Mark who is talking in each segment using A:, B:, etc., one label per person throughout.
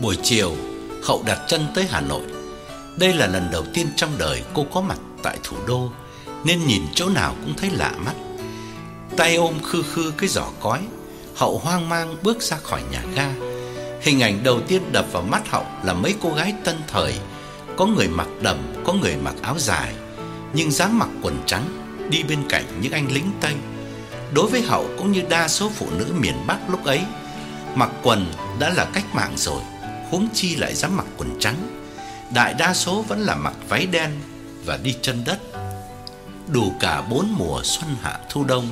A: Buổi chiều, Hậu đặt chân tới Hà Nội. Đây là lần đầu tiên trong đời cô có mặt tại thủ đô, nên nhìn chỗ nào cũng thấy lạ mắt. Tay ôm khư khư cái giỏ cói, Hậu hoang mang bước ra khỏi nhà ga. Hình ảnh đầu tiên đập vào mắt Hậu là mấy cô gái tân thời, có người mặc đầm, có người mặc áo dài, nhưng dáng mặc quần trắng đi bên cạnh những anh lính Tây. Đối với Hậu cũng như đa số phụ nữ miền Bắc lúc ấy, mặc quần đã là cách mạng rồi huống chi lại dám mặc quần trắng. Đại đa số vẫn là mặc váy đen và đi chân đất. Đủ cả bốn mùa xuân hạ thu đông.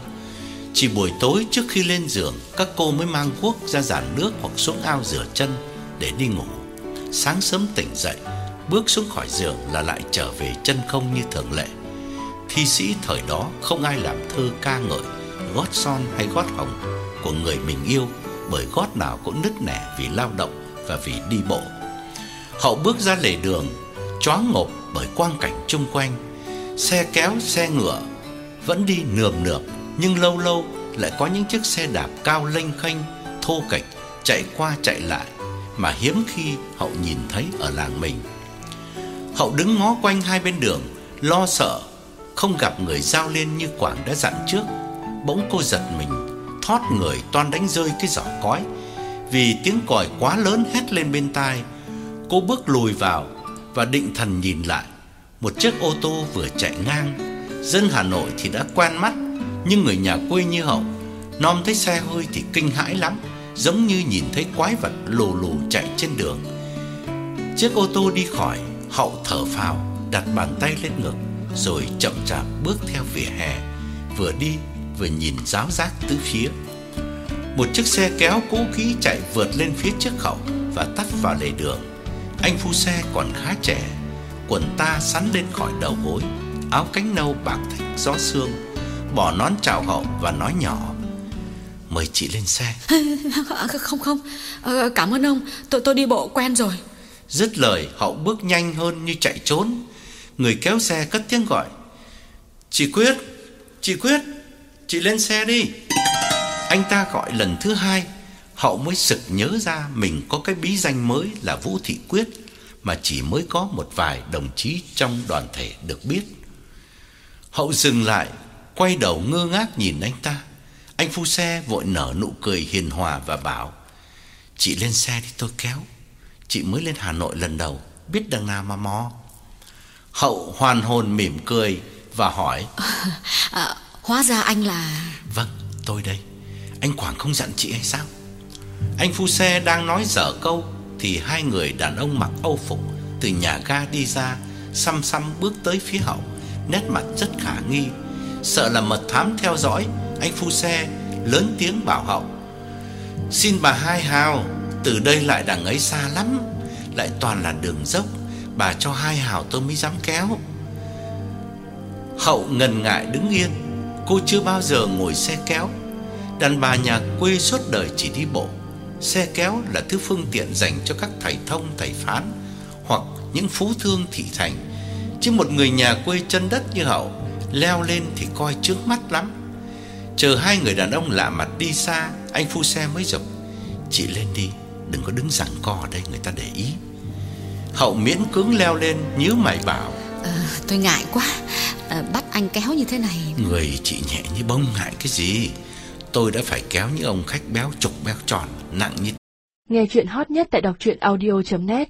A: Chỉ buổi tối trước khi lên giường, các cô mới mang guốc ra giàn nước hoặc xuống ao rửa chân để đi ngủ. Sáng sớm tỉnh dậy, bước xuống khỏi giường là lại trở về chân không như thường lệ. Thi sĩ thời đó không ai làm thơ ca ngợi gót son hay gót hồng của người mình yêu bởi gót nào cũng nứt nẻ vì lao động và vì đi bộ. Hậu bước ra lề đường, choáng ngộp bởi quang cảnh chung quanh. Xe kéo, xe ngựa vẫn đi nườm nượp, nhưng lâu lâu lại có những chiếc xe đạp cao lênh khênh, thô kệch chạy qua chạy lại mà hiếm khi Hậu nhìn thấy ở làng mình. Hậu đứng ngó quanh hai bên đường, lo sợ không gặp người giao liên như Quảng đã dặn trước. Bỗng cô giật mình, thoát người toan đánh rơi cái giỏ cói vì tiếng còi quá lớn hét lên bên tai. Cô bước lùi vào và định thần nhìn lại. Một chiếc ô tô vừa chạy ngang. Dân Hà Nội thì đã quen mắt, nhưng người nhà quê như Hậu, nom thấy xe hơi thì kinh hãi lắm, giống như nhìn thấy quái vật lù lù chạy trên đường. Chiếc ô tô đi khỏi, Hậu thở phào, đặt bàn tay lên ngực, rồi chậm chạp bước theo vỉa hè, vừa đi vừa nhìn giáo giác tứ phía. Một chiếc xe kéo cũ kỹ chạy vượt lên phía trước khẩu và tắt vào lề đường. Anh phu xe còn khá trẻ, quần ta sắn lên khỏi đầu gối, áo cánh nâu bạc thạch gió sương, bỏ nón chào hậu và nói nhỏ: "Mời chị lên xe."
B: Không không, ờ, cảm ơn ông, tôi tôi đi bộ quen rồi.
A: Dứt lời, hậu bước nhanh hơn như chạy trốn. Người kéo xe cất tiếng gọi: "Chị Quyết, chị Quyết, chị lên xe đi." Anh ta gọi lần thứ hai, Hậu mới sực nhớ ra mình có cái bí danh mới là Vũ Thị Quyết mà chỉ mới có một vài đồng chí trong đoàn thể được biết. Hậu dừng lại, quay đầu ngơ ngác nhìn anh ta. Anh phu xe vội nở nụ cười hiền hòa và bảo: "Chị lên xe đi tôi kéo. Chị mới lên Hà Nội lần đầu, biết đằng nào mà mò." Hậu hoàn hồn mỉm cười và hỏi:
B: à, "Hóa ra anh là..."
A: "Vâng, tôi đây." Anh Quảng không dặn chị hay sao? Anh phu xe đang nói dở câu Thì hai người đàn ông mặc âu phục Từ nhà ga đi ra, Xăm xăm bước tới phía hậu, Nét mặt rất khả nghi. Sợ là mật thám theo dõi, Anh phu xe lớn tiếng bảo hậu. Xin bà hai hào, Từ đây lại đằng ấy xa lắm, Lại toàn là đường dốc, Bà cho hai hào tôi mới dám kéo. Hậu ngần ngại đứng yên, Cô chưa bao giờ ngồi xe kéo Đàn bà nhà quê suốt đời chỉ đi bộ. Xe kéo là thứ phương tiện dành cho các thầy thông, thầy phán Hoặc những phú thương thị thành. Chứ một người nhà quê chân đất như Hậu Leo lên thì coi trước mắt lắm. Chờ hai người đàn ông lạ mặt đi xa Anh phu xe mới dục Chị lên đi Đừng có đứng giằng co ở đây người ta để ý. Hậu miễn cưỡng leo lên nhíu mày bảo
B: à, Tôi ngại quá. À, Bắt anh kéo như thế này.
A: Người chị nhẹ như bông ngại cái gì tôi đã phải kéo những ông khách béo trục béo tròn nặng như
C: Nghe chuyện hot nhất tại đọc truyện audio.net